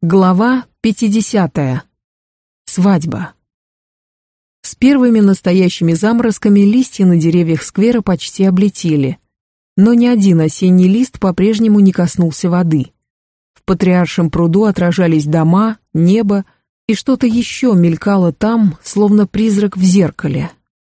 Глава 50. Свадьба. С первыми настоящими заморозками листья на деревьях сквера почти облетели, но ни один осенний лист по-прежнему не коснулся воды. В патриаршем пруду отражались дома, небо, и что-то еще мелькало там, словно призрак в зеркале.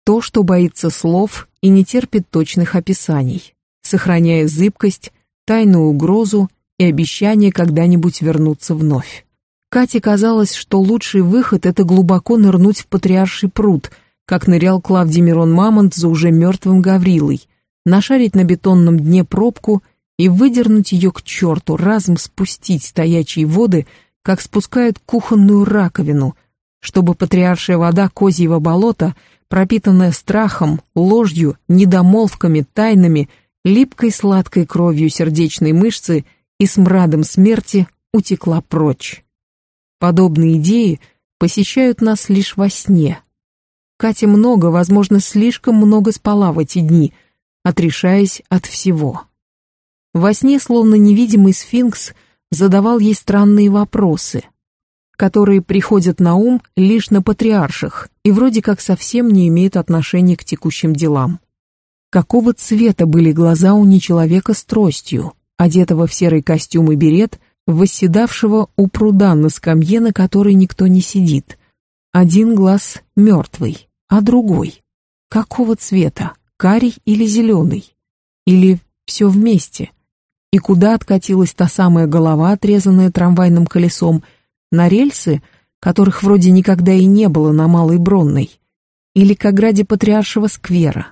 То, что боится слов и не терпит точных описаний, сохраняя зыбкость, тайную угрозу и обещание когда-нибудь вернуться вновь. Кате казалось, что лучший выход — это глубоко нырнуть в патриарший пруд, как нырял Клавдий Мирон Мамонт за уже мертвым Гаврилой, нашарить на бетонном дне пробку и выдернуть ее к черту, разом спустить стоячие воды, как спускают кухонную раковину, чтобы патриаршая вода козьего болота, пропитанная страхом, ложью, недомолвками, тайнами, липкой сладкой кровью сердечной мышцы — и смрадом смерти утекла прочь. Подобные идеи посещают нас лишь во сне. Катя много, возможно, слишком много спала в эти дни, отрешаясь от всего. Во сне, словно невидимый сфинкс, задавал ей странные вопросы, которые приходят на ум лишь на патриарших и вроде как совсем не имеют отношения к текущим делам. Какого цвета были глаза у нечеловека с тростью? Одетого в серый костюм и берет, восседавшего у пруда на скамье, на которой никто не сидит. Один глаз мертвый, а другой. Какого цвета? Карий или зеленый? Или все вместе? И куда откатилась та самая голова, отрезанная трамвайным колесом? На рельсы, которых вроде никогда и не было на Малой Бронной? Или к ограде Патриаршего сквера?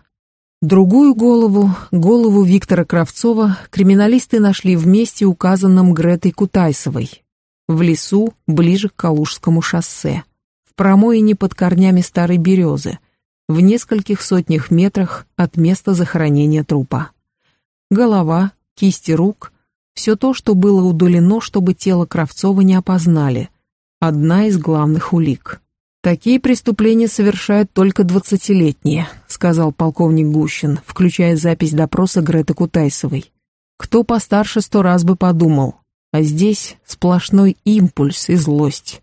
Другую голову, голову Виктора Кравцова, криминалисты нашли в месте, указанном Гретой Кутайсовой, в лесу, ближе к Калужскому шоссе, в промоине под корнями старой березы, в нескольких сотнях метрах от места захоронения трупа. Голова, кисти рук, все то, что было удалено, чтобы тело Кравцова не опознали, одна из главных улик. «Такие преступления совершают только двадцатилетние», сказал полковник Гущин, включая запись допроса Греты Кутайсовой. «Кто постарше сто раз бы подумал, а здесь сплошной импульс и злость.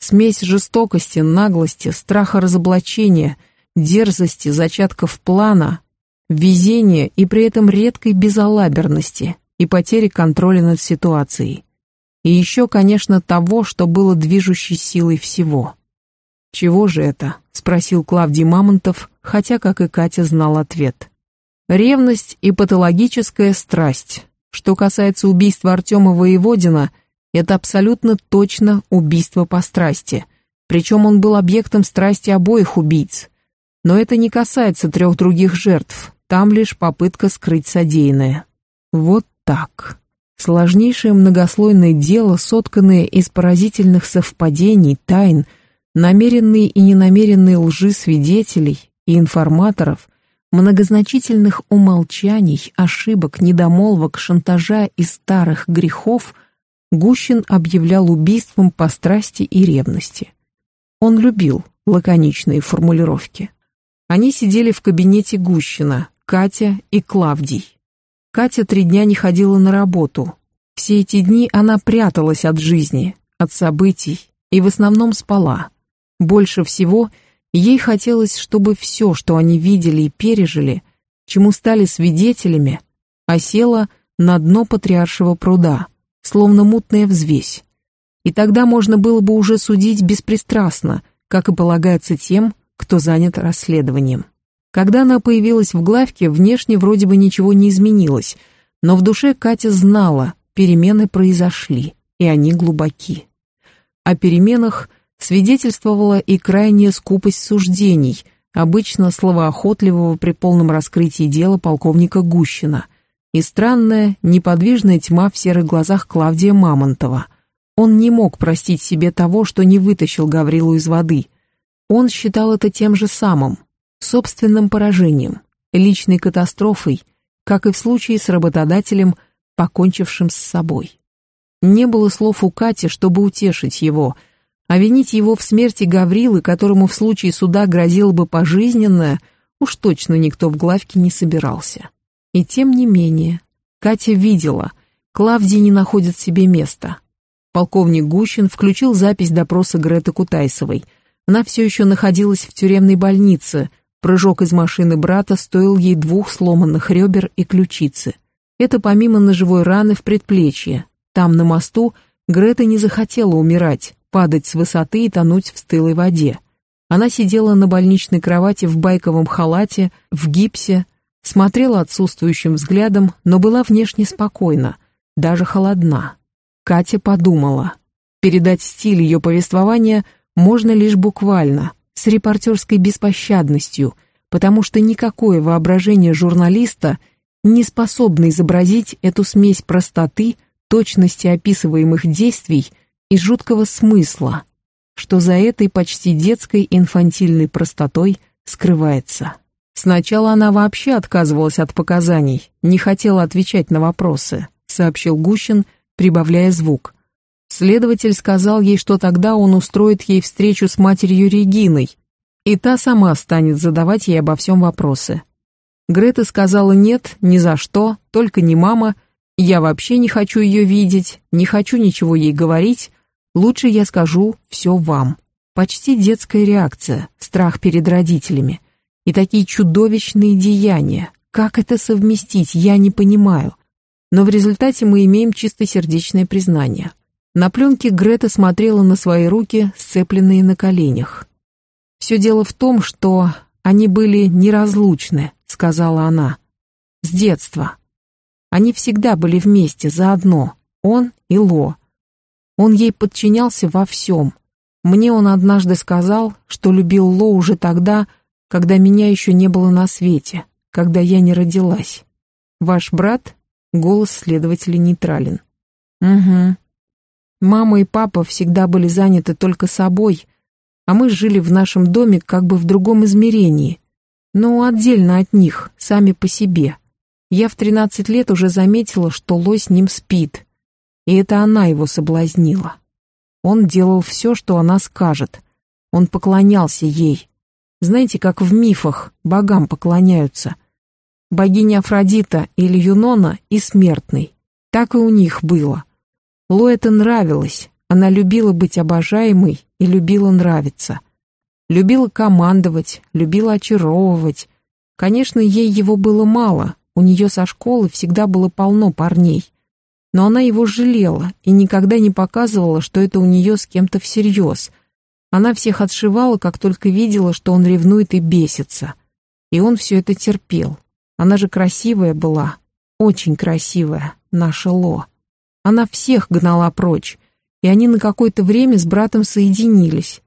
Смесь жестокости, наглости, страха разоблачения, дерзости, зачатков плана, везения и при этом редкой безалаберности и потери контроля над ситуацией. И еще, конечно, того, что было движущей силой всего». «Чего же это?» — спросил Клавдий Мамонтов, хотя, как и Катя, знал ответ. «Ревность и патологическая страсть. Что касается убийства Артема Воеводина, это абсолютно точно убийство по страсти. Причем он был объектом страсти обоих убийц. Но это не касается трех других жертв, там лишь попытка скрыть содеянное. Вот так. Сложнейшее многослойное дело, сотканное из поразительных совпадений, тайн — намеренные и ненамеренные лжи свидетелей и информаторов, многозначительных умолчаний, ошибок, недомолвок, шантажа и старых грехов Гущин объявлял убийством по страсти и ревности. Он любил лаконичные формулировки. Они сидели в кабинете Гущина, Катя и Клавдий. Катя три дня не ходила на работу. Все эти дни она пряталась от жизни, от событий и в основном спала. Больше всего ей хотелось, чтобы все, что они видели и пережили, чему стали свидетелями, осело на дно патриаршего пруда, словно мутная взвесь. И тогда можно было бы уже судить беспристрастно, как и полагается тем, кто занят расследованием. Когда она появилась в главке, внешне вроде бы ничего не изменилось, но в душе Катя знала, перемены произошли, и они глубоки. О переменах – свидетельствовала и крайняя скупость суждений, обычно словоохотливого при полном раскрытии дела полковника Гущина, и странная, неподвижная тьма в серых глазах Клавдия Мамонтова. Он не мог простить себе того, что не вытащил Гаврилу из воды. Он считал это тем же самым, собственным поражением, личной катастрофой, как и в случае с работодателем, покончившим с собой. Не было слов у Кати, чтобы утешить его – а винить его в смерти Гаврилы, которому в случае суда грозило бы пожизненное, уж точно никто в главке не собирался. И тем не менее, Катя видела, Клавдий не находит себе места. Полковник Гущин включил запись допроса Греты Кутайсовой. Она все еще находилась в тюремной больнице. Прыжок из машины брата стоил ей двух сломанных ребер и ключицы. Это помимо ножевой раны в предплечье. Там, на мосту, Грета не захотела умирать, падать с высоты и тонуть в стылой воде. Она сидела на больничной кровати в байковом халате, в гипсе, смотрела отсутствующим взглядом, но была внешне спокойна, даже холодна. Катя подумала. Передать стиль ее повествования можно лишь буквально, с репортерской беспощадностью, потому что никакое воображение журналиста не способно изобразить эту смесь простоты, точности описываемых действий и жуткого смысла, что за этой почти детской инфантильной простотой скрывается. Сначала она вообще отказывалась от показаний, не хотела отвечать на вопросы, сообщил Гущин, прибавляя звук. Следователь сказал ей, что тогда он устроит ей встречу с матерью Региной, и та сама станет задавать ей обо всем вопросы. Грета сказала нет, ни за что, только не мама, я вообще не хочу ее видеть, не хочу ничего ей говорить, лучше я скажу все вам. Почти детская реакция, страх перед родителями. И такие чудовищные деяния. Как это совместить, я не понимаю но в результате мы имеем чистосердечное признание. На пленке Грета смотрела на свои руки, сцепленные на коленях. «Все дело в том, что они были неразлучны», — сказала она. «С детства. Они всегда были вместе, заодно, он и Ло. Он ей подчинялся во всем. Мне он однажды сказал, что любил Ло уже тогда, когда меня еще не было на свете, когда я не родилась. Ваш брат Голос следователя нейтрален. «Угу. Мама и папа всегда были заняты только собой, а мы жили в нашем доме как бы в другом измерении, но отдельно от них, сами по себе. Я в 13 лет уже заметила, что Ло с ним спит, и это она его соблазнила. Он делал все, что она скажет. Он поклонялся ей. Знаете, как в мифах богам поклоняются богиня Афродита или Юнона и смертный. Так и у них было. Ло это нравилось, она любила быть обожаемой и любила нравиться. Любила командовать, любила очаровывать. Конечно, ей его было мало, у нее со школы всегда было полно парней. Но она его жалела и никогда не показывала, что это у нее с кем-то всерьез. Она всех отшивала, как только видела, что он ревнует и бесится. И он все это терпел. Она же красивая была, очень красивая, наша Ло. Она всех гнала прочь, и они на какое-то время с братом соединились.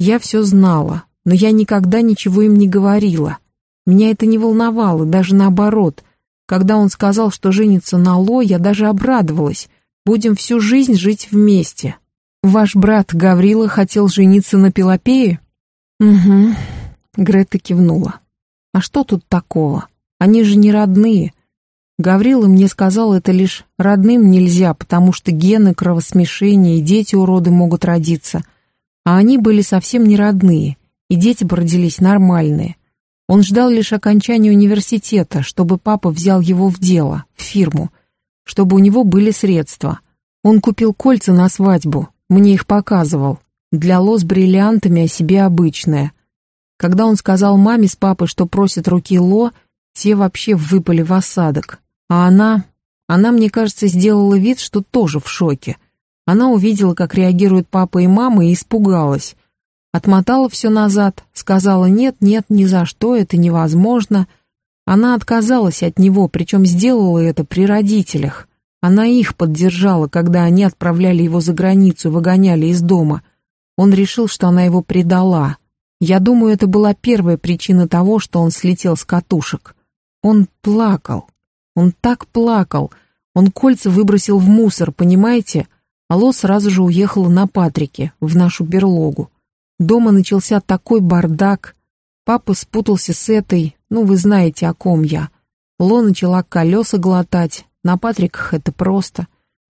Я все знала, но я никогда ничего им не говорила. Меня это не волновало, даже наоборот. Когда он сказал, что женится на Ло, я даже обрадовалась. Будем всю жизнь жить вместе. Ваш брат Гаврила хотел жениться на Пелопее? Угу. Грета кивнула. А что тут такого? Они же не родные. Гаврила мне сказал, это лишь родным нельзя, потому что гены, кровосмешения и дети уроды могут родиться. А они были совсем не родные, и дети бы родились нормальные. Он ждал лишь окончания университета, чтобы папа взял его в дело, в фирму, чтобы у него были средства. Он купил кольца на свадьбу, мне их показывал. Для Ло с бриллиантами о себе обычное. Когда он сказал маме с папой, что просит руки Ло, те вообще выпали в осадок. А она... Она, мне кажется, сделала вид, что тоже в шоке. Она увидела, как реагируют папа и мама, и испугалась. Отмотала все назад, сказала «нет, нет, ни за что, это невозможно». Она отказалась от него, причем сделала это при родителях. Она их поддержала, когда они отправляли его за границу, выгоняли из дома. Он решил, что она его предала. Я думаю, это была первая причина того, что он слетел с катушек. Он плакал. Он так плакал. Он кольца выбросил в мусор, понимаете? Алло сразу же уехала на Патрике, в нашу берлогу. Дома начался такой бардак. Папа спутался с этой, ну вы знаете, о ком я. Ло начала колеса глотать, на Патриках это просто.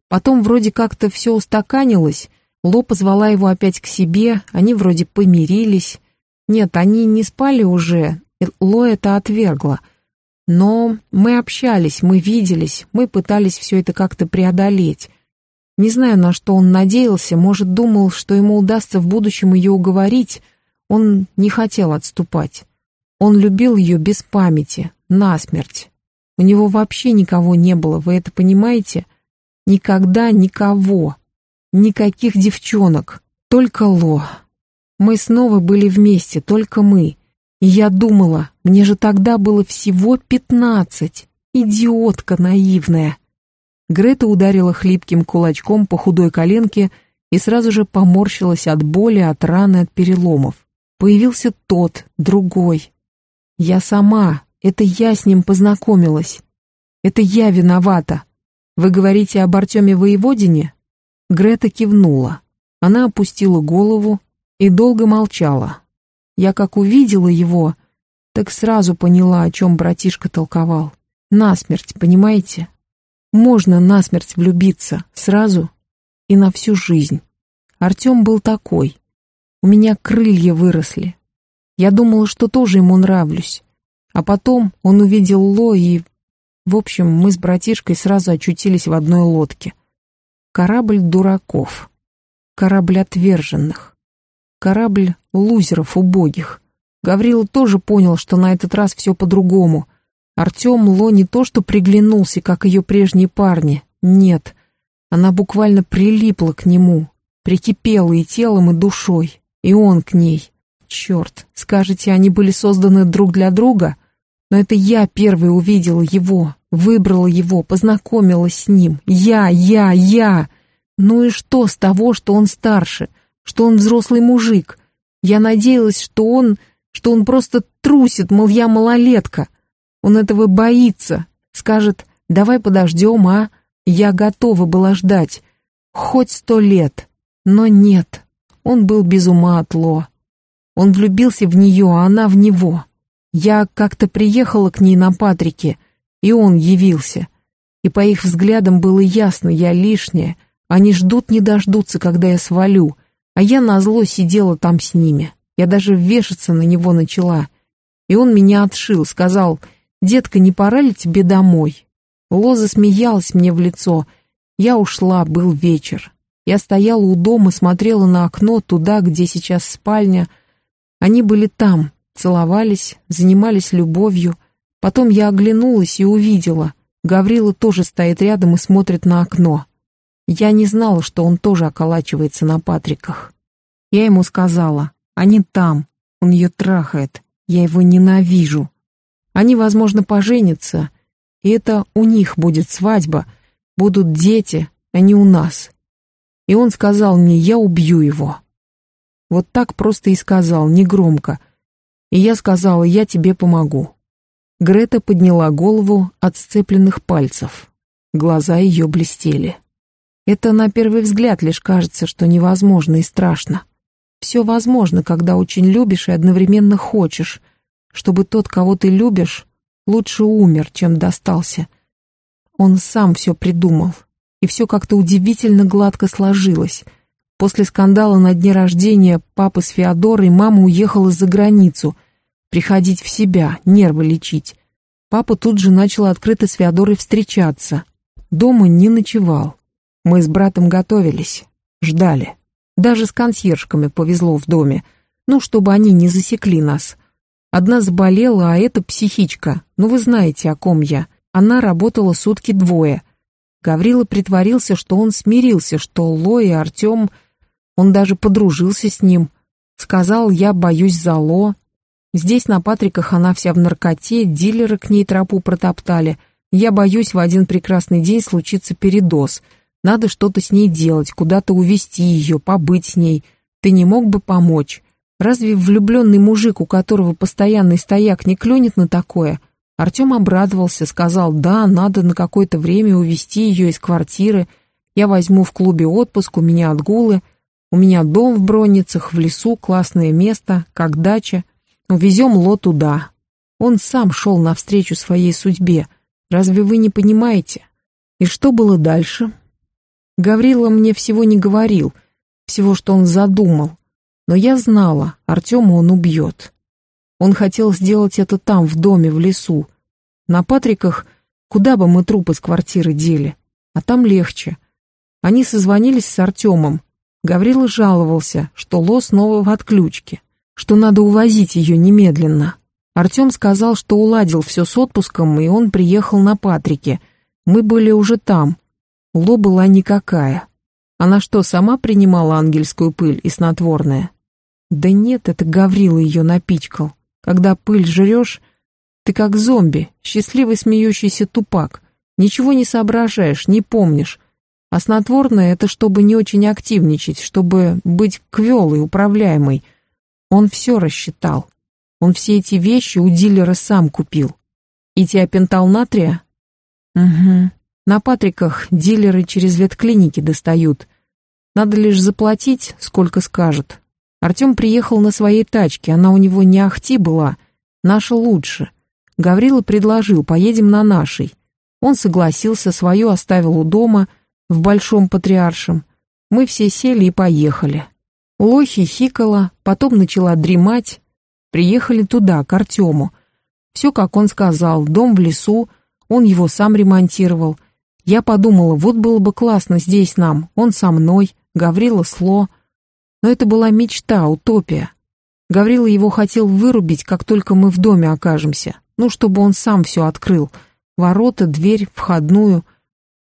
Потом вроде как-то все устаканилось, Ло позвала его опять к себе, они вроде помирились. Нет, они не спали уже, Ло это отвергла — но мы общались, мы виделись, мы пытались все это как-то преодолеть. Не знаю, на что он надеялся, может, думал, что ему удастся в будущем ее уговорить. Он не хотел отступать. Он любил ее без памяти, насмерть. У него вообще никого не было, вы это понимаете? Никогда никого. Никаких девчонок. Только Ло. Мы снова были вместе, только мы. И я думала, мне же тогда было всего пятнадцать. Идиотка наивная. Грета ударила хлипким кулачком по худой коленке и сразу же поморщилась от боли, от раны, от переломов. Появился тот, другой. Я сама, это я с ним познакомилась. Это я виновата. Вы говорите об Артеме Воеводине? Грета кивнула. Она опустила голову и долго молчала. Я как увидела его, так сразу поняла, о чем братишка толковал. Насмерть, понимаете? Можно насмерть влюбиться сразу и на всю жизнь. Артем был такой. У меня крылья выросли. Я думала, что тоже ему нравлюсь. А потом он увидел Ло и... В общем, мы с братишкой сразу очутились в одной лодке. Корабль дураков. Корабль отверженных. Корабль лузеров убогих. Гаврила тоже понял, что на этот раз все по-другому — Артем Ло не то что приглянулся, как ее прежние парни, нет. Она буквально прилипла к нему, прикипела и телом, и душой, и он к ней. Черт, скажете, они были созданы друг для друга? Но это я первой увидела его, выбрала его, познакомилась с ним. Я, я, я! Ну и что с того, что он старше, что он взрослый мужик? Я надеялась, что он, что он просто трусит, мол, я малолетка. Он этого боится. Скажет, давай подождем, а? Я готова была ждать. Хоть сто лет. Но нет. Он был без ума от Ло. Он влюбился в нее, а она в него. Я как-то приехала к ней на Патрике, и он явился. И по их взглядам было ясно, я лишняя. Они ждут не дождутся, когда я свалю. А я назло сидела там с ними. Я даже вешаться на него начала. И он меня отшил, сказал, «Детка, не пора ли тебе домой?» Лоза смеялась мне в лицо. Я ушла, был вечер. Я стояла у дома, смотрела на окно, туда, где сейчас спальня. Они были там, целовались, занимались любовью. Потом я оглянулась и увидела. Гаврила тоже стоит рядом и смотрит на окно. Я не знала, что он тоже околачивается на Патриках. Я ему сказала, они там, он ее трахает, я его ненавижу. Они, возможно, поженятся, и это у них будет свадьба, будут дети, а не у нас. И он сказал мне, я убью его. Вот так просто и сказал, негромко. И я сказала, я тебе помогу. Грета подняла голову от сцепленных пальцев. Глаза ее блестели. Это на первый взгляд лишь кажется, что невозможно и страшно. Все возможно, когда очень любишь и одновременно хочешь, чтобы тот, кого ты любишь, лучше умер, чем достался. Он сам все придумал, и все как-то удивительно гладко сложилось. После скандала на дне рождения папы с Феодорой мама уехала за границу, приходить в себя, нервы лечить. Папа тут же начал открыто с Феодорой встречаться. Дома не ночевал. Мы с братом готовились, ждали. Даже с консьержками повезло в доме, ну, чтобы они не засекли нас. Одна заболела, а эта психичка. Ну вы знаете, о ком я. Она работала сутки двое. Гаврила притворился, что он смирился, что Ло и Артем... Он даже подружился с ним. Сказал, я боюсь за Ло. Здесь на Патриках она вся в наркоте, дилеры к ней тропу протоптали. Я боюсь, в один прекрасный день случится передоз. Надо что-то с ней делать, куда-то увезти ее, побыть с ней. Ты не мог бы помочь? Разве влюбленный мужик, у которого постоянный стояк, не клюнет на такое? Артем обрадовался, сказал, да, надо на какое-то время увезти ее из квартиры. Я возьму в клубе отпуск, у меня отгулы. У меня дом в Бронницах, в лесу, классное место, как дача. Увезем Ло туда. Он сам шел навстречу своей судьбе. Разве вы не понимаете? И что было дальше? Гаврила мне всего не говорил, всего, что он задумал. Но я знала, Артема он убьет. Он хотел сделать это там, в доме, в лесу. На Патриках, куда бы мы труп из квартиры дели? А там легче. Они созвонились с Артемом. Гаврила жаловался, что Ло снова в отключке, что надо увозить ее немедленно. Артем сказал, что уладил все с отпуском, и он приехал на Патрике. Мы были уже там. Ло была никакая. Она что, сама принимала ангельскую пыль и снотворное? Да нет, это Гаврила ее напичкал. Когда пыль жрешь, ты как зомби, счастливый смеющийся тупак. Ничего не соображаешь, не помнишь. А это чтобы не очень активничать, чтобы быть квелой, управляемой. Он все рассчитал. Он все эти вещи у дилера сам купил. И тиопентал натрия? Угу. На Патриках дилеры через ветклиники достают. Надо лишь заплатить, сколько скажет. Артем приехал на своей тачке, она у него не ахти была, наша лучше. Гаврила предложил, поедем на нашей. Он согласился, свою оставил у дома, в Большом Патриаршем. Мы все сели и поехали. Лохи хикала, потом начала дремать. Приехали туда, к Артему. Все, как он сказал, дом в лесу, он его сам ремонтировал. Я подумала, вот было бы классно здесь нам, он со мной, Гаврила Сло. Но это была мечта, утопия. Гаврила его хотел вырубить, как только мы в доме окажемся. Ну, чтобы он сам все открыл. Ворота, дверь, входную.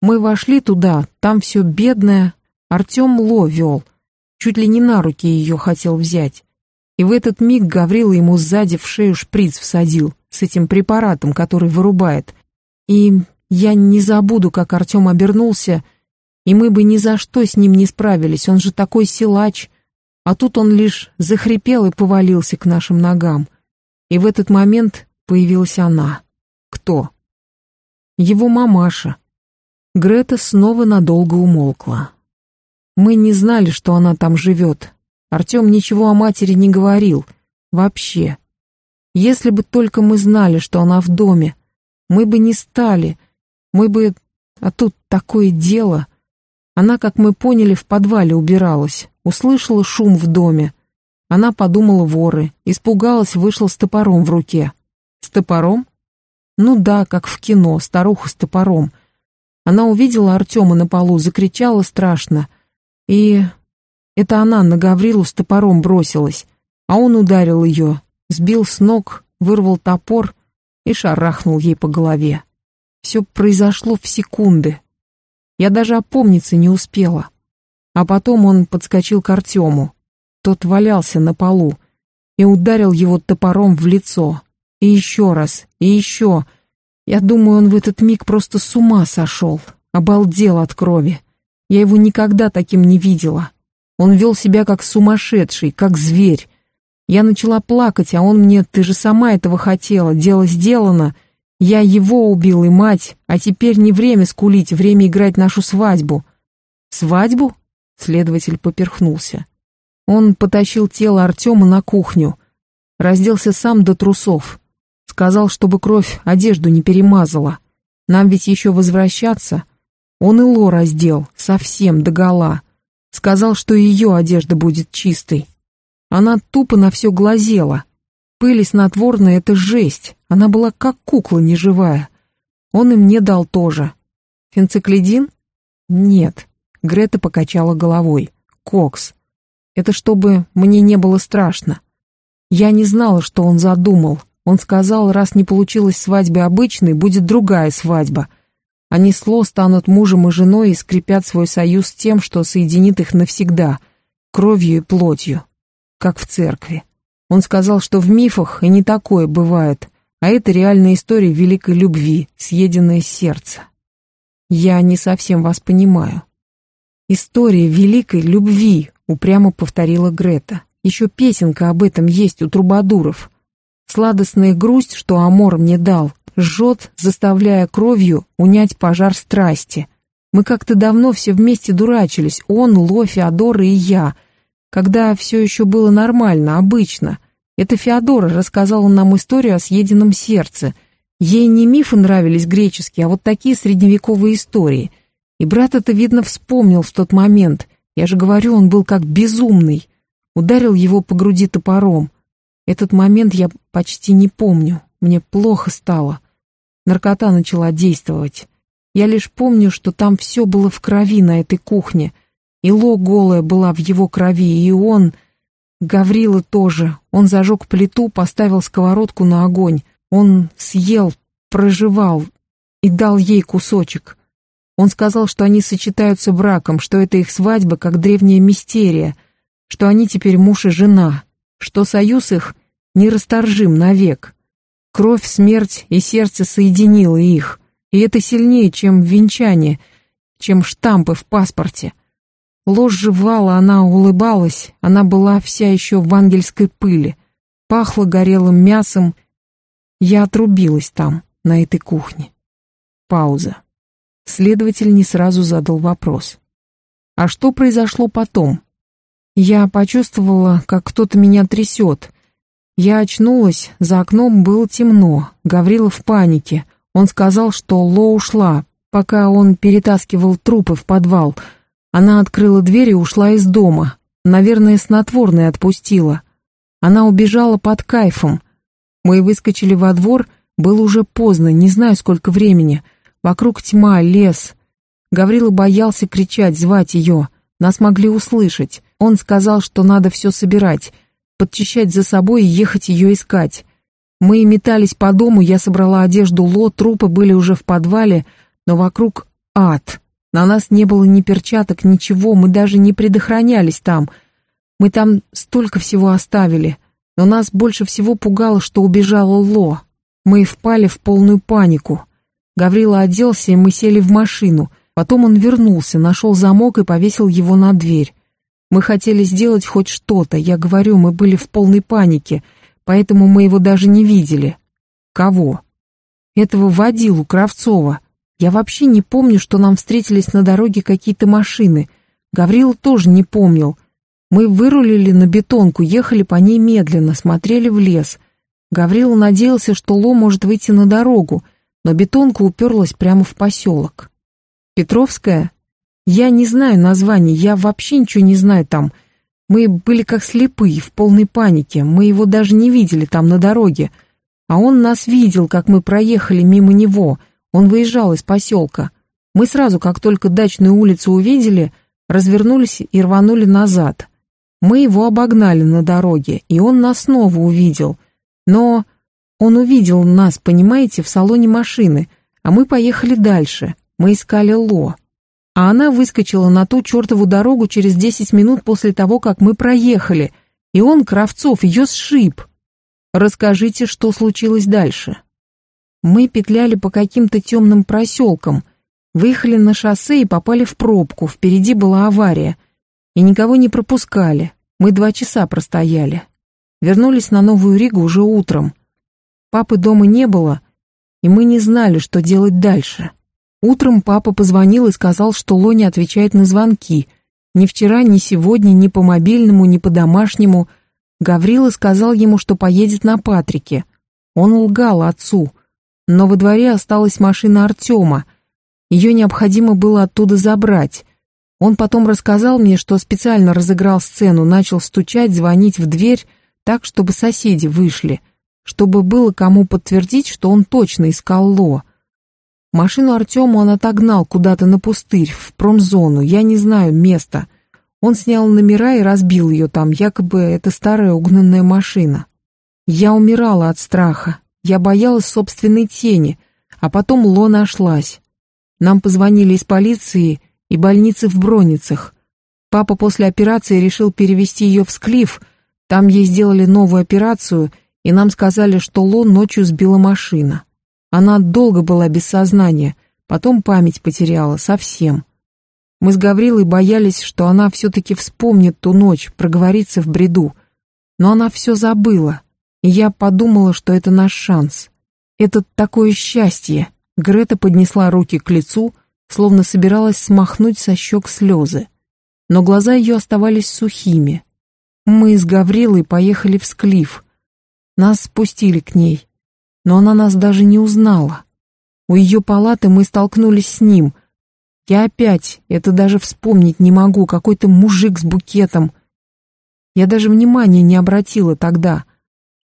Мы вошли туда, там все бедное. Артем Ло вел. Чуть ли не на руки ее хотел взять. И в этот миг Гаврила ему сзади в шею шприц всадил, с этим препаратом, который вырубает. И я не забуду, как Артем обернулся, и мы бы ни за что с ним не справились, он же такой силач. А тут он лишь захрипел и повалился к нашим ногам. И в этот момент появилась она. Кто? Его мамаша. Грета снова надолго умолкла. Мы не знали, что она там живет. Артем ничего о матери не говорил. Вообще. Если бы только мы знали, что она в доме, мы бы не стали. Мы бы... А тут такое дело. Она, как мы поняли, в подвале убиралась, услышала шум в доме. Она подумала воры, испугалась, вышла с топором в руке. С топором? Ну да, как в кино, старуха с топором. Она увидела Артема на полу, закричала страшно. И это она на Гаврилу с топором бросилась, а он ударил ее, сбил с ног, вырвал топор и шарахнул ей по голове. Все произошло в секунды. Я даже опомниться не успела. А потом он подскочил к Артему. Тот валялся на полу и ударил его топором в лицо. И еще раз, и еще. Я думаю, он в этот миг просто с ума сошел, обалдел от крови. Я его никогда таким не видела. Он вел себя как сумасшедший, как зверь. Я начала плакать, а он мне, ты же сама этого хотела, дело сделано — я его убил и мать, а теперь не время скулить, время играть нашу свадьбу. Свадьбу? Следователь поперхнулся. Он потащил тело Артема на кухню, разделся сам до трусов. Сказал, чтобы кровь одежду не перемазала. Нам ведь еще возвращаться. Он и Ло раздел, совсем догола. Сказал, что ее одежда будет чистой. Она тупо на все глазела. Пыль и снотворное — это жесть. Она была как кукла неживая. Он и мне дал тоже. Фенциклидин? Нет. Грета покачала головой. Кокс. Это чтобы мне не было страшно. Я не знала, что он задумал. Он сказал, раз не получилась свадьба обычной, будет другая свадьба. Они сло станут мужем и женой и скрепят свой союз тем, что соединит их навсегда, кровью и плотью, как в церкви. Он сказал, что в мифах и не такое бывает, а это реальная история великой любви, съеденное сердце. Я не совсем вас понимаю. История великой любви, упрямо повторила Грета. Еще песенка об этом есть у трубадуров. Сладостная грусть, что Амор мне дал, жжет, заставляя кровью унять пожар страсти. Мы как-то давно все вместе дурачились, он, Ло, Феодора и я — когда все еще было нормально, обычно. Это Феодора рассказала нам историю о съеденном сердце. Ей не мифы нравились греческие, а вот такие средневековые истории. И брат это, видно, вспомнил в тот момент. Я же говорю, он был как безумный. Ударил его по груди топором. Этот момент я почти не помню. Мне плохо стало. Наркота начала действовать. Я лишь помню, что там все было в крови на этой кухне. И Ло голая была в его крови, и он... Гаврила тоже. Он зажег плиту, поставил сковородку на огонь. Он съел, проживал и дал ей кусочек. Он сказал, что они сочетаются браком, что это их свадьба, как древняя мистерия, что они теперь муж и жена, что союз их нерасторжим навек. Кровь, смерть и сердце соединило их, и это сильнее, чем венчание, чем штампы в паспорте. Ложь жевала, она улыбалась, она была вся еще в ангельской пыли, пахла горелым мясом. Я отрубилась там, на этой кухне. Пауза. Следователь не сразу задал вопрос. А что произошло потом? Я почувствовала, как кто-то меня трясет. Я очнулась, за окном было темно, Гаврила в панике. Он сказал, что Ло ушла, пока он перетаскивал трупы в подвал — она открыла дверь и ушла из дома. Наверное, снотворное отпустила. Она убежала под кайфом. Мы выскочили во двор, было уже поздно, не знаю, сколько времени. Вокруг тьма, лес. Гаврила боялся кричать, звать ее. Нас могли услышать. Он сказал, что надо все собирать, подчищать за собой и ехать ее искать. Мы метались по дому, я собрала одежду Ло, трупы были уже в подвале, но вокруг ад. На нас не было ни перчаток, ничего, мы даже не предохранялись там. Мы там столько всего оставили, но нас больше всего пугало, что убежала Ло. Мы впали в полную панику. Гаврила оделся, и мы сели в машину. Потом он вернулся, нашел замок и повесил его на дверь. Мы хотели сделать хоть что-то, я говорю, мы были в полной панике, поэтому мы его даже не видели. Кого? Этого водилу Кравцова. Я вообще не помню, что нам встретились на дороге какие-то машины. Гаврил тоже не помнил. Мы вырулили на бетонку, ехали по ней медленно, смотрели в лес. Гаврил надеялся, что Ло может выйти на дорогу, но бетонка уперлась прямо в поселок. Петровская? Я не знаю названий, я вообще ничего не знаю там. Мы были как слепые, в полной панике, мы его даже не видели там на дороге. А он нас видел, как мы проехали мимо него — он выезжал из поселка. Мы сразу, как только дачную улицу увидели, развернулись и рванули назад. Мы его обогнали на дороге, и он нас снова увидел. Но он увидел нас, понимаете, в салоне машины, а мы поехали дальше. Мы искали Ло. А она выскочила на ту чертову дорогу через десять минут после того, как мы проехали, и он, Кравцов, ее сшиб. Расскажите, что случилось дальше. Мы петляли по каким-то темным проселкам, выехали на шоссе и попали в пробку, впереди была авария. И никого не пропускали, мы два часа простояли. Вернулись на Новую Ригу уже утром. Папы дома не было, и мы не знали, что делать дальше. Утром папа позвонил и сказал, что Лоня отвечает на звонки. Ни вчера, ни сегодня, ни по мобильному, ни по домашнему. Гаврила сказал ему, что поедет на Патрике. Он лгал отцу. Но во дворе осталась машина Артема. Ее необходимо было оттуда забрать. Он потом рассказал мне, что специально разыграл сцену, начал стучать, звонить в дверь, так, чтобы соседи вышли, чтобы было кому подтвердить, что он точно искал Ло. Машину Артему он отогнал куда-то на пустырь, в промзону, я не знаю места. Он снял номера и разбил ее там, якобы это старая угнанная машина. Я умирала от страха. Я боялась собственной тени, а потом Ло нашлась. Нам позвонили из полиции и больницы в Броницах. Папа после операции решил перевести ее в Склиф, там ей сделали новую операцию, и нам сказали, что Ло ночью сбила машина. Она долго была без сознания, потом память потеряла, совсем. Мы с Гаврилой боялись, что она все-таки вспомнит ту ночь, проговорится в бреду. Но она все забыла я подумала, что это наш шанс. Это такое счастье. Грета поднесла руки к лицу, словно собиралась смахнуть со щек слезы. Но глаза ее оставались сухими. Мы с Гаврилой поехали в Склиф. Нас спустили к ней, но она нас даже не узнала. У ее палаты мы столкнулись с ним. Я опять, это даже вспомнить не могу, какой-то мужик с букетом. Я даже внимания не обратила тогда —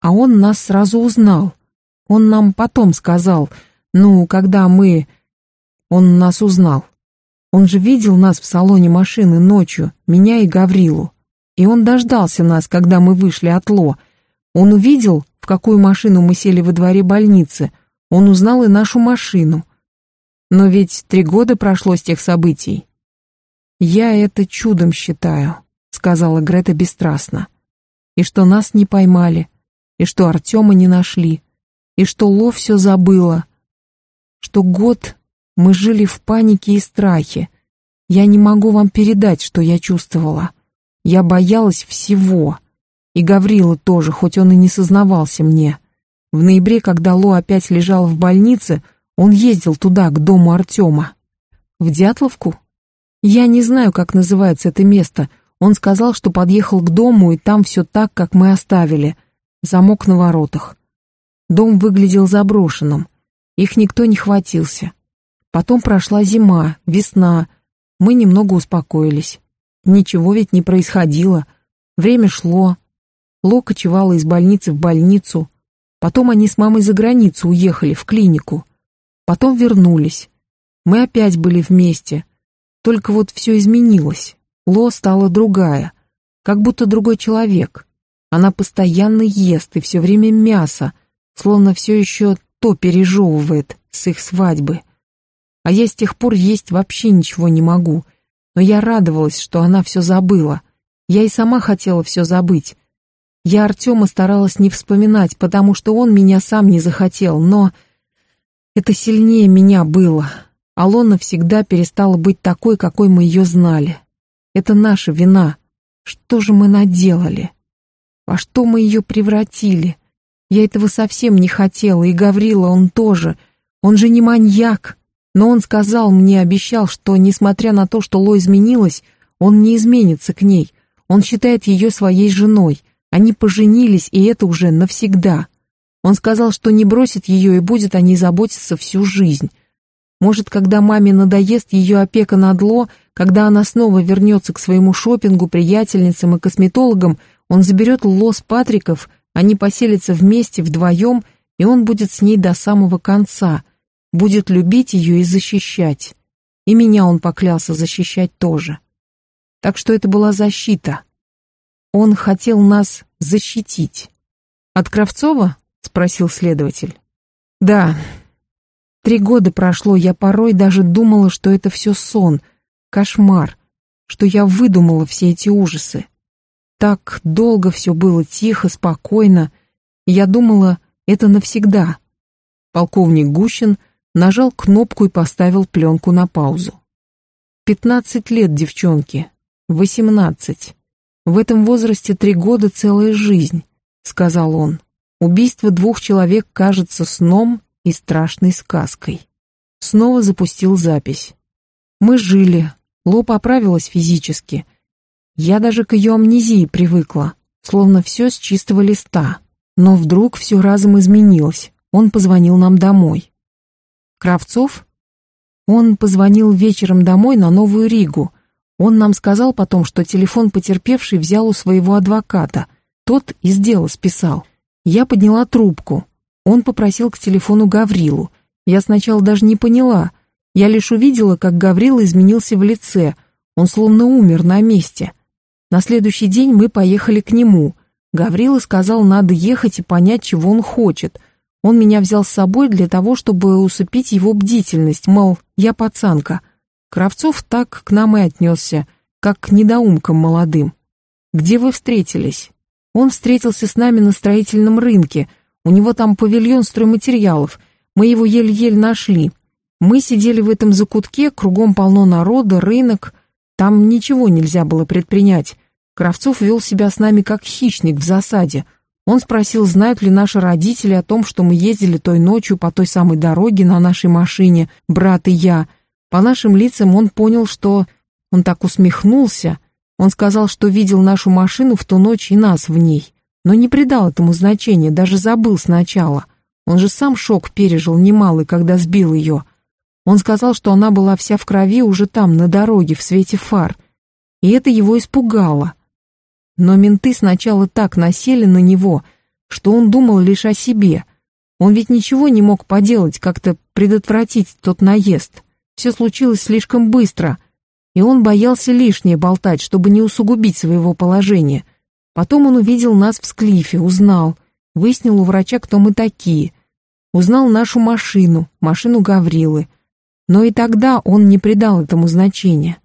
а он нас сразу узнал. Он нам потом сказал, ну, когда мы... Он нас узнал. Он же видел нас в салоне машины ночью, меня и Гаврилу. И он дождался нас, когда мы вышли от Ло. Он увидел, в какую машину мы сели во дворе больницы. Он узнал и нашу машину. Но ведь три года прошло с тех событий. «Я это чудом считаю», — сказала Грета бесстрастно. «И что нас не поймали, и что Артема не нашли, и что Ло все забыла, что год мы жили в панике и страхе. Я не могу вам передать, что я чувствовала. Я боялась всего. И Гаврила тоже, хоть он и не сознавался мне. В ноябре, когда Ло опять лежал в больнице, он ездил туда, к дому Артема. В Дятловку? Я не знаю, как называется это место. Он сказал, что подъехал к дому, и там все так, как мы оставили. Замок на воротах. Дом выглядел заброшенным. Их никто не хватился. Потом прошла зима, весна. Мы немного успокоились. Ничего ведь не происходило. Время шло. Ло кочевала из больницы в больницу. Потом они с мамой за границу уехали, в клинику. Потом вернулись. Мы опять были вместе. Только вот все изменилось. Ло стала другая. Как будто другой человек. Она постоянно ест и все время мясо, словно все еще то пережевывает с их свадьбы. А я с тех пор есть вообще ничего не могу. Но я радовалась, что она все забыла. Я и сама хотела все забыть. Я Артема старалась не вспоминать, потому что он меня сам не захотел, но... Это сильнее меня было. Алона всегда перестала быть такой, какой мы ее знали. Это наша вина. Что же мы наделали? Во что мы ее превратили? Я этого совсем не хотела, и Гаврила он тоже. Он же не маньяк. Но он сказал мне, обещал, что, несмотря на то, что Ло изменилась, он не изменится к ней. Он считает ее своей женой. Они поженились, и это уже навсегда. Он сказал, что не бросит ее и будет о ней заботиться всю жизнь. Может, когда маме надоест ее опека над Ло, когда она снова вернется к своему шопингу, приятельницам и косметологам, он заберет Ло с Патриков, они поселятся вместе вдвоем, и он будет с ней до самого конца, будет любить ее и защищать. И меня он поклялся защищать тоже. Так что это была защита. Он хотел нас защитить. «От Кравцова?» — спросил следователь. «Да. Три года прошло, я порой даже думала, что это все сон, кошмар, что я выдумала все эти ужасы. Так долго все было тихо, спокойно, я думала, это навсегда». Полковник Гущин — нажал кнопку и поставил пленку на паузу. «Пятнадцать лет, девчонки. Восемнадцать. В этом возрасте три года целая жизнь», — сказал он. «Убийство двух человек кажется сном и страшной сказкой». Снова запустил запись. «Мы жили. Ло поправилась физически. Я даже к ее амнезии привыкла, словно все с чистого листа. Но вдруг все разом изменилось. Он позвонил нам домой. Кравцов? Он позвонил вечером домой на Новую Ригу. Он нам сказал потом, что телефон потерпевший взял у своего адвоката. Тот из дела списал. Я подняла трубку. Он попросил к телефону Гаврилу. Я сначала даже не поняла. Я лишь увидела, как Гаврила изменился в лице. Он словно умер на месте. На следующий день мы поехали к нему. Гаврила сказал, надо ехать и понять, чего он хочет – он меня взял с собой для того, чтобы усыпить его бдительность, мол, я пацанка. Кравцов так к нам и отнесся, как к недоумкам молодым. «Где вы встретились?» Он встретился с нами на строительном рынке. У него там павильон стройматериалов. Мы его еле-еле нашли. Мы сидели в этом закутке, кругом полно народа, рынок. Там ничего нельзя было предпринять. Кравцов вел себя с нами как хищник в засаде — он спросил, знают ли наши родители о том, что мы ездили той ночью по той самой дороге на нашей машине, брат и я. По нашим лицам он понял, что... Он так усмехнулся. Он сказал, что видел нашу машину в ту ночь и нас в ней. Но не придал этому значения, даже забыл сначала. Он же сам шок пережил немалый, когда сбил ее. Он сказал, что она была вся в крови уже там, на дороге, в свете фар. И это его испугало. Но менты сначала так насели на него, что он думал лишь о себе. Он ведь ничего не мог поделать, как-то предотвратить тот наезд. Все случилось слишком быстро, и он боялся лишнее болтать, чтобы не усугубить своего положения. Потом он увидел нас в склифе, узнал, выяснил у врача, кто мы такие. Узнал нашу машину, машину Гаврилы. Но и тогда он не придал этому значения.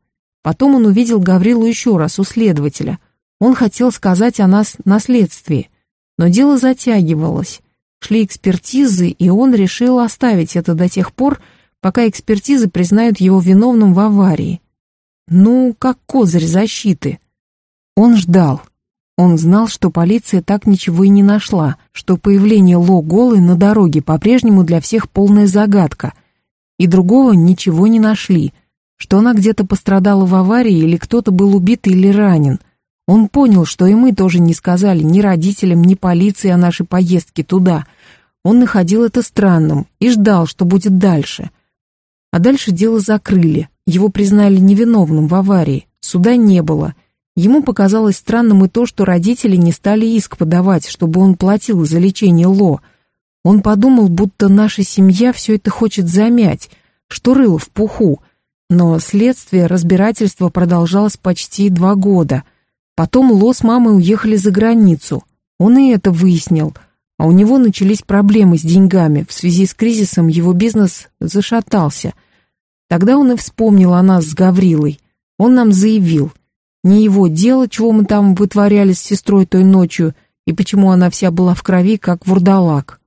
Потом он увидел Гаврилу еще раз у следователя. Он хотел сказать о нас на следствии. Но дело затягивалось. Шли экспертизы, и он решил оставить это до тех пор, пока экспертизы признают его виновным в аварии. Ну, как козырь защиты. Он ждал. Он знал, что полиция так ничего и не нашла, что появление Ло голой на дороге по-прежнему для всех полная загадка. И другого ничего не нашли, что она где-то пострадала в аварии или кто-то был убит или ранен. Он понял, что и мы тоже не сказали ни родителям, ни полиции о нашей поездке туда. Он находил это странным и ждал, что будет дальше. А дальше дело закрыли. Его признали невиновным в аварии. Суда не было. Ему показалось странным и то, что родители не стали иск подавать, чтобы он платил за лечение Ло. Он подумал, будто наша семья все это хочет замять, что рыло в пуху. Но следствие, разбирательство продолжалось почти два года – Потом Ло с мамой уехали за границу. Он и это выяснил. А у него начались проблемы с деньгами. В связи с кризисом его бизнес зашатался. Тогда он и вспомнил о нас с Гаврилой. Он нам заявил. Не его дело, чего мы там вытворяли с сестрой той ночью, и почему она вся была в крови, как вурдалак.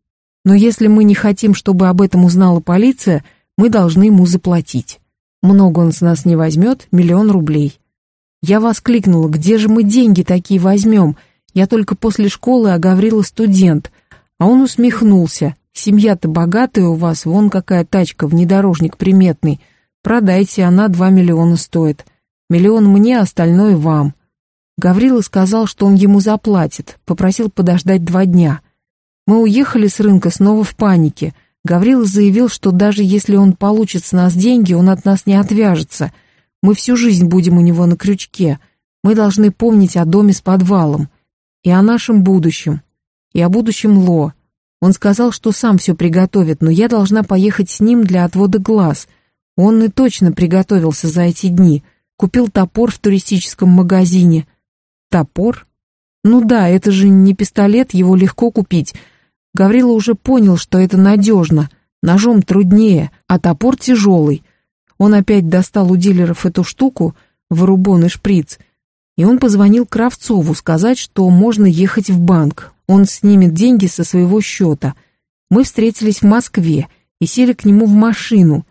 Но если мы не хотим, чтобы об этом узнала полиция, мы должны ему заплатить. Много он с нас не возьмет, миллион рублей. Я воскликнула, где же мы деньги такие возьмем? Я только после школы, а Гаврила студент. А он усмехнулся. Семья-то богатая у вас, вон какая тачка, внедорожник приметный. Продайте, она два миллиона стоит. Миллион мне, остальное вам. Гаврила сказал, что он ему заплатит, попросил подождать два дня. Мы уехали с рынка снова в панике. Гаврила заявил, что даже если он получит с нас деньги, он от нас не отвяжется — мы всю жизнь будем у него на крючке. Мы должны помнить о доме с подвалом. И о нашем будущем. И о будущем Ло. Он сказал, что сам все приготовит, но я должна поехать с ним для отвода глаз. Он и точно приготовился за эти дни. Купил топор в туристическом магазине. Топор? Ну да, это же не пистолет, его легко купить. Гаврила уже понял, что это надежно. Ножом труднее, а топор тяжелый. Он опять достал у дилеров эту штуку, вырубон и шприц, и он позвонил Кравцову сказать, что можно ехать в банк. Он снимет деньги со своего счета. Мы встретились в Москве и сели к нему в машину.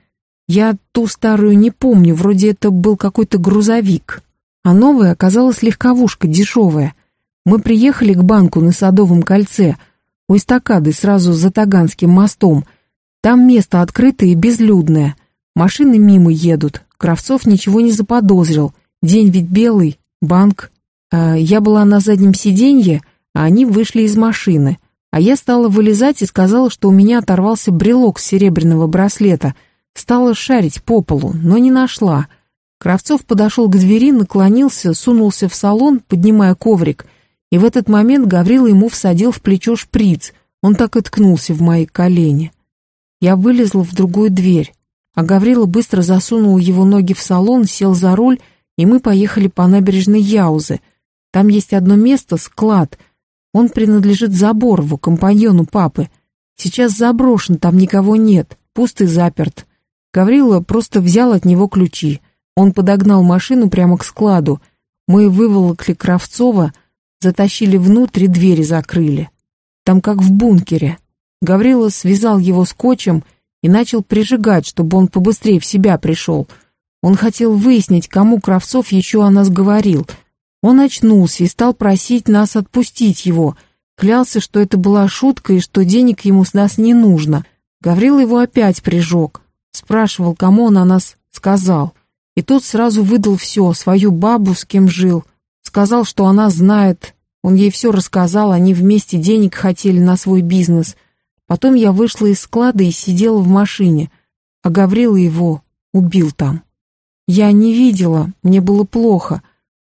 Я ту старую не помню, вроде это был какой-то грузовик. А новая оказалась легковушка, дешевая. Мы приехали к банку на Садовом кольце, у эстакады сразу за Таганским мостом. Там место открытое и безлюдное — Машины мимо едут. Кравцов ничего не заподозрил. День ведь белый, банк. А я была на заднем сиденье, а они вышли из машины. А я стала вылезать и сказала, что у меня оторвался брелок с серебряного браслета. Стала шарить по полу, но не нашла. Кравцов подошел к двери, наклонился, сунулся в салон, поднимая коврик, и в этот момент Гаврила ему всадил в плечо шприц. Он так и ткнулся в мои колени. Я вылезла в другую дверь а Гаврила быстро засунул его ноги в салон, сел за руль, и мы поехали по набережной Яузы. Там есть одно место, склад. Он принадлежит Заборову, компаньону папы. Сейчас заброшен, там никого нет, пуст и заперт. Гаврила просто взял от него ключи. Он подогнал машину прямо к складу. Мы выволокли Кравцова, затащили внутрь и двери закрыли. Там как в бункере. Гаврила связал его скотчем и начал прижигать, чтобы он побыстрее в себя пришел. Он хотел выяснить, кому Кравцов еще о нас говорил. Он очнулся и стал просить нас отпустить его. Клялся, что это была шутка и что денег ему с нас не нужно. Гаврил его опять прижег. Спрашивал, кому он о нас сказал. И тот сразу выдал все, свою бабу, с кем жил. Сказал, что она знает. Он ей все рассказал, они вместе денег хотели на свой бизнес – Потом я вышла из склада и сидела в машине, а Гаврила его убил там. Я не видела, мне было плохо.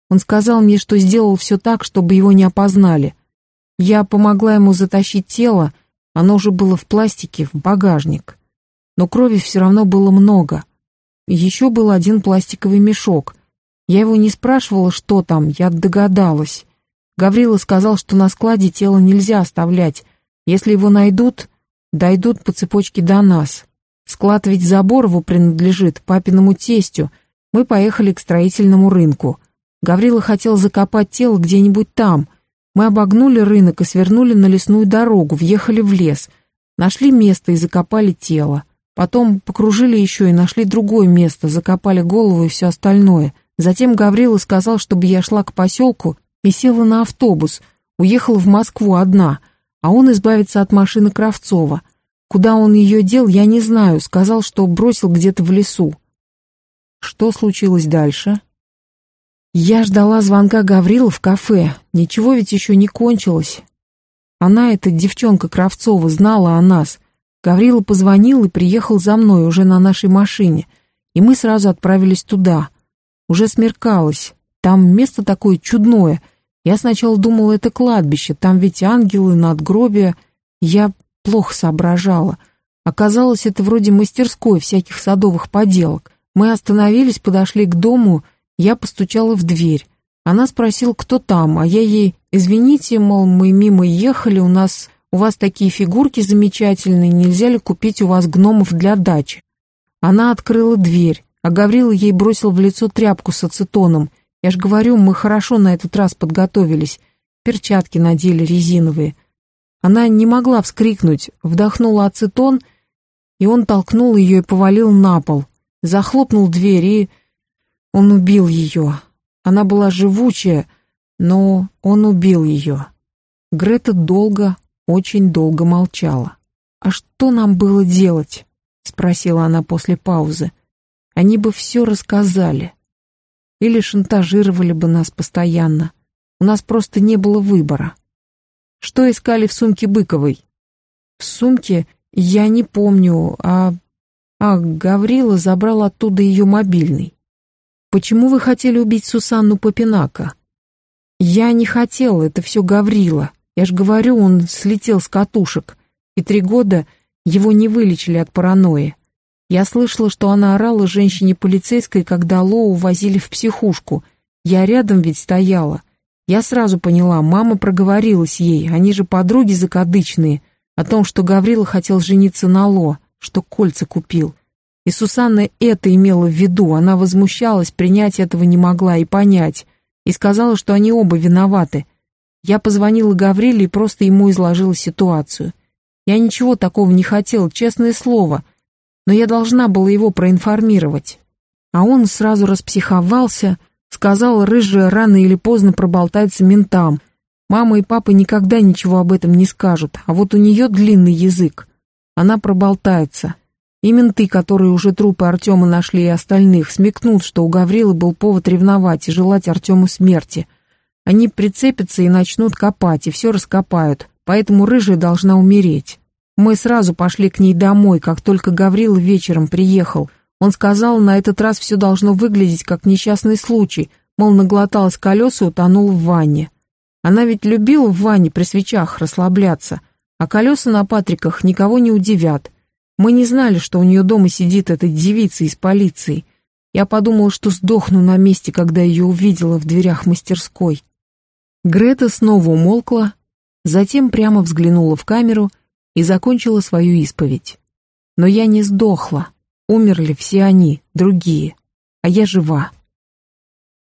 Он сказал мне, что сделал все так, чтобы его не опознали. Я помогла ему затащить тело, оно уже было в пластике, в багажник. Но крови все равно было много. еще был один пластиковый мешок. Я его не спрашивала, что там, я догадалась. Гаврила сказал, что на складе тело нельзя оставлять. Если его найдут, дойдут по цепочке до нас. Склад ведь Заборову принадлежит, папиному тестю. Мы поехали к строительному рынку. Гаврила хотел закопать тело где-нибудь там. Мы обогнули рынок и свернули на лесную дорогу, въехали в лес. Нашли место и закопали тело. Потом покружили еще и нашли другое место, закопали голову и все остальное. Затем Гаврила сказал, чтобы я шла к поселку и села на автобус, уехала в Москву одна, а он избавится от машины Кравцова. Куда он ее дел, я не знаю, сказал, что бросил где-то в лесу. Что случилось дальше? Я ждала звонка Гаврила в кафе, ничего ведь еще не кончилось. Она, эта девчонка Кравцова, знала о нас. Гаврила позвонил и приехал за мной уже на нашей машине, и мы сразу отправились туда. Уже смеркалось, там место такое чудное. Я сначала думала, это кладбище, там ведь ангелы, надгробия. Я плохо соображала. Оказалось, это вроде мастерской всяких садовых поделок. Мы остановились, подошли к дому — я постучала в дверь. Она спросила, кто там, а я ей, извините, мол, мы мимо ехали, у нас, у вас такие фигурки замечательные, нельзя ли купить у вас гномов для дачи? Она открыла дверь, а Гаврила ей бросил в лицо тряпку с ацетоном. Я ж говорю, мы хорошо на этот раз подготовились, перчатки надели резиновые. Она не могла вскрикнуть, вдохнула ацетон, и он толкнул ее и повалил на пол, захлопнул дверь и он убил ее. Она была живучая, но он убил ее. Грета долго, очень долго молчала. «А что нам было делать?» — спросила она после паузы. «Они бы все рассказали. Или шантажировали бы нас постоянно. У нас просто не было выбора. Что искали в сумке Быковой?» «В сумке я не помню, а...» А Гаврила забрал оттуда ее мобильный. «Почему вы хотели убить Сусанну Попинака?» «Я не хотел, это все Гаврила. Я ж говорю, он слетел с катушек, и три года его не вылечили от паранойи. Я слышала, что она орала женщине полицейской, когда Лоу возили в психушку. Я рядом ведь стояла. Я сразу поняла, мама проговорилась ей, они же подруги закадычные, о том, что Гаврила хотел жениться на Ло, что кольца купил. И Сусанна это имела в виду, она возмущалась, принять этого не могла и понять, и сказала, что они оба виноваты. Я позвонила Гавриле и просто ему изложила ситуацию. Я ничего такого не хотела, честное слово, но я должна была его проинформировать. А он сразу распсиховался, сказал, рыжая рано или поздно проболтается ментам. Мама и папа никогда ничего об этом не скажут, а вот у нее длинный язык. Она проболтается. И менты, которые уже трупы Артема нашли и остальных, смекнут, что у Гаврилы был повод ревновать и желать Артему смерти. Они прицепятся и начнут копать, и все раскопают, поэтому рыжая должна умереть. Мы сразу пошли к ней домой, как только Гаврила вечером приехал. Он сказал, на этот раз все должно выглядеть как несчастный случай, мол, наглоталась колеса и утонула в ванне. Она ведь любила в ванне при свечах расслабляться, а колеса на Патриках никого не удивят. Мы не знали, что у нее дома сидит эта девица из полиции. Я подумала, что сдохну на месте, когда ее увидела в дверях мастерской. Грета снова умолкла, затем прямо взглянула в камеру и закончила свою исповедь. Но я не сдохла. Умерли все они, другие, а я жива.